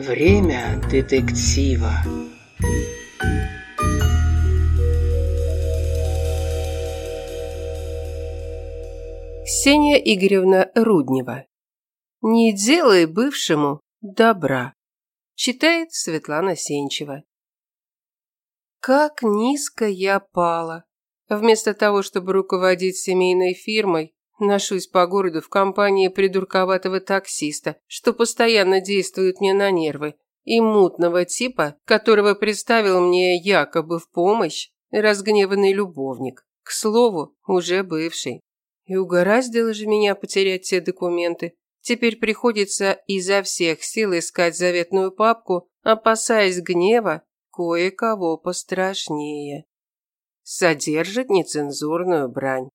Время детектива. Ксения Игоревна Руднева. «Не делай бывшему добра», читает Светлана Сенчева. Как низко я пала. Вместо того, чтобы руководить семейной фирмой, ношусь по городу в компании придурковатого таксиста, что постоянно действует мне на нервы, и мутного типа, которого представил мне якобы в помощь разгневанный любовник. К слову, уже бывший. И угораздило же меня потерять все документы. Теперь приходится изо всех сил искать заветную папку, опасаясь гнева кое-кого пострашнее. Содержит нецензурную брань.